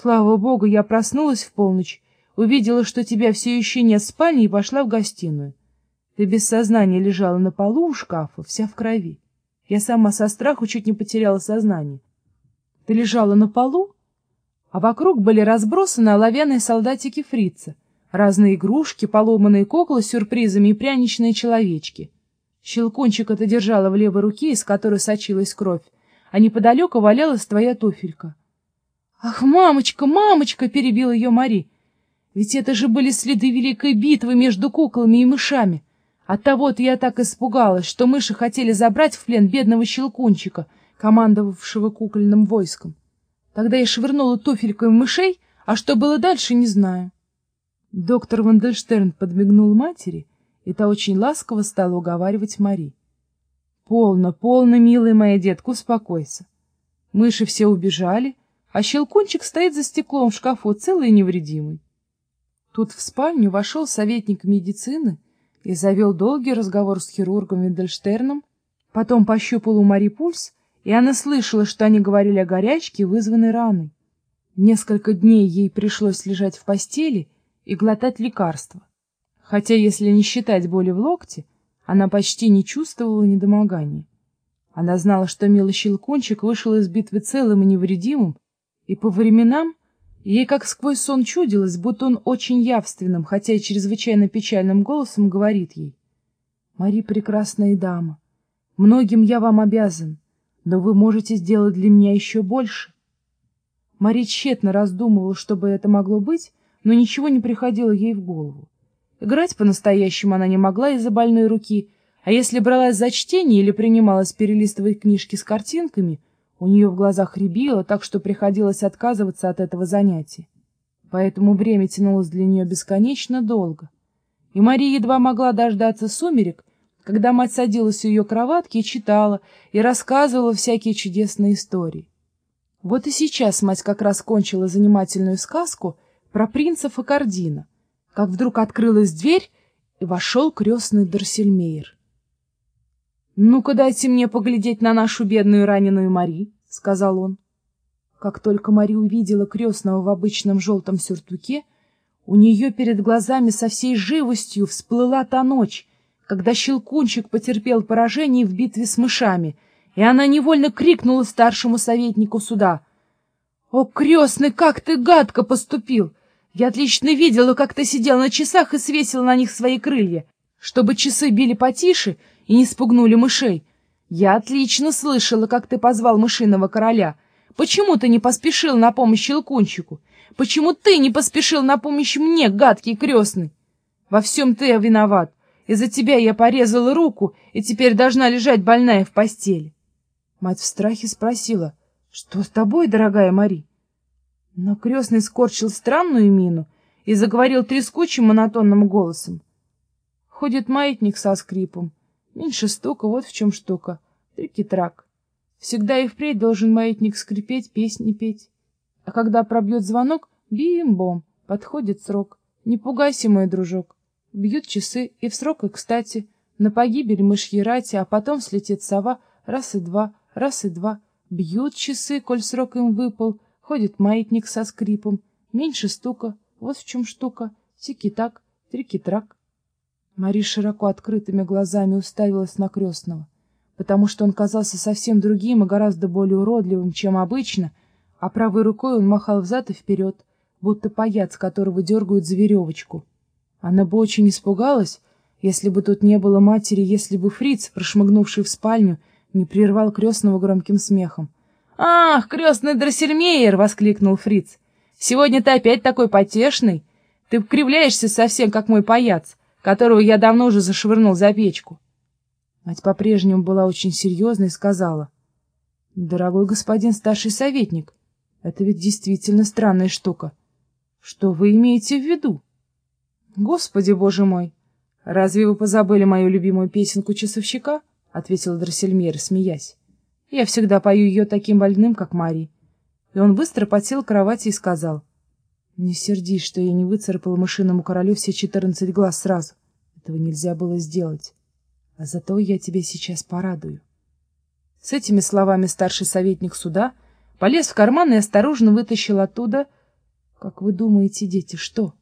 Слава богу, я проснулась в полночь, увидела, что тебя все еще нет в спальне, и пошла в гостиную. Ты без сознания лежала на полу у шкафа, вся в крови. Я сама со страху чуть не потеряла сознание. Ты лежала на полу, а вокруг были разбросаны оловянные солдатики фрица, разные игрушки, поломанные куклы с сюрпризами и пряничные человечки. Щелкунчик это держала в левой руке, из которой сочилась кровь, а неподалеку валялась твоя туфелька. — Ах, мамочка, мамочка! — перебила ее Мари. — Ведь это же были следы великой битвы между куклами и мышами. Оттого-то я так испугалась, что мыши хотели забрать в плен бедного щелкунчика, командовавшего кукольным войском. Тогда я швырнула туфелькой мышей, а что было дальше, не знаю. Доктор Вандельштерн подмигнул матери, и та очень ласково стала уговаривать Мари. — Полно, полно, милая моя детка, успокойся. Мыши все убежали, а Щелкунчик стоит за стеклом в шкафу, целый и невредимый. Тут в спальню вошел советник медицины и завел долгий разговор с хирургом Виндельштерном, потом пощупал у Мари пульс, и она слышала, что они говорили о горячке, вызванной раной. Несколько дней ей пришлось лежать в постели и глотать лекарства, хотя, если не считать боли в локте, она почти не чувствовала недомогания. Она знала, что милый щелкунчик вышел из битвы целым и невредимым, и по временам ей как сквозь сон чудилось, будто он очень явственным, хотя и чрезвычайно печальным голосом говорит ей. «Мари — прекрасная дама, многим я вам обязан, но вы можете сделать для меня еще больше». Мари тщетно раздумывала, что бы это могло быть, но ничего не приходило ей в голову. Играть по-настоящему она не могла из-за больной руки, а если бралась за чтение или принималась перелистывать книжки с картинками — у нее в глазах рябило, так что приходилось отказываться от этого занятия. Поэтому время тянулось для нее бесконечно долго. И Мария едва могла дождаться сумерек, когда мать садилась у ее кроватки и читала, и рассказывала всякие чудесные истории. Вот и сейчас мать как раз кончила занимательную сказку про принца Факардина, как вдруг открылась дверь, и вошел крестный Дарсельмейр. «Ну-ка дайте мне поглядеть на нашу бедную раненую Мари», — сказал он. Как только Мари увидела крестного в обычном желтом сюртуке, у нее перед глазами со всей живостью всплыла та ночь, когда Щелкунчик потерпел поражение в битве с мышами, и она невольно крикнула старшему советнику суда. — О, крестный, как ты гадко поступил! Я отлично видела, как ты сидел на часах и свесил на них свои крылья. Чтобы часы били потише — и не спугнули мышей. Я отлично слышала, как ты позвал мышиного короля. Почему ты не поспешил на помощь Щелкунчику? Почему ты не поспешил на помощь мне, гадкий крестный? Во всем ты виноват. Из-за тебя я порезала руку и теперь должна лежать больная в постели. Мать в страхе спросила, что с тобой, дорогая Мари? Но крестный скорчил странную мину и заговорил трескучим монотонным голосом. Ходит маятник со скрипом, Меньше стука, вот в чем штука. Трики-трак. Всегда и впредь должен маятник скрипеть, песни петь. А когда пробьет звонок, бим-бом, подходит срок. Не пугайся, мой дружок. Бьют часы, и в срок, и кстати. На погибель мышьи рати, а потом слетит сова, раз и два, раз и два. Бьют часы, коль срок им выпал, ходит маятник со скрипом. Меньше стука, вот в чем штука. Тики-так, трики-трак. Мари широко открытыми глазами уставилась на крестного, потому что он казался совсем другим и гораздо более уродливым, чем обычно, а правой рукой он махал взад и вперед, будто паяц, которого дергают за веревочку. Она бы очень испугалась, если бы тут не было матери, если бы фриц, прошмыгнувший в спальню, не прервал крестного громким смехом. «Ах, крестный Дроссельмейер!» — воскликнул фриц. «Сегодня ты опять такой потешный! Ты кривляешься совсем, как мой паяц которого я давно уже зашвырнул за печку. Мать по-прежнему была очень серьезной и сказала, «Дорогой господин старший советник, это ведь действительно странная штука. Что вы имеете в виду?» «Господи, боже мой! Разве вы позабыли мою любимую песенку часовщика?» — ответил Дроссельмейр, смеясь. «Я всегда пою ее таким больным, как Мари». И он быстро подсел к кровати и сказал, не сердись, что я не выцарапала мышиному королю все четырнадцать глаз сразу. Этого нельзя было сделать. А зато я тебя сейчас порадую. С этими словами старший советник суда полез в карман и осторожно вытащил оттуда Как вы думаете, дети, что?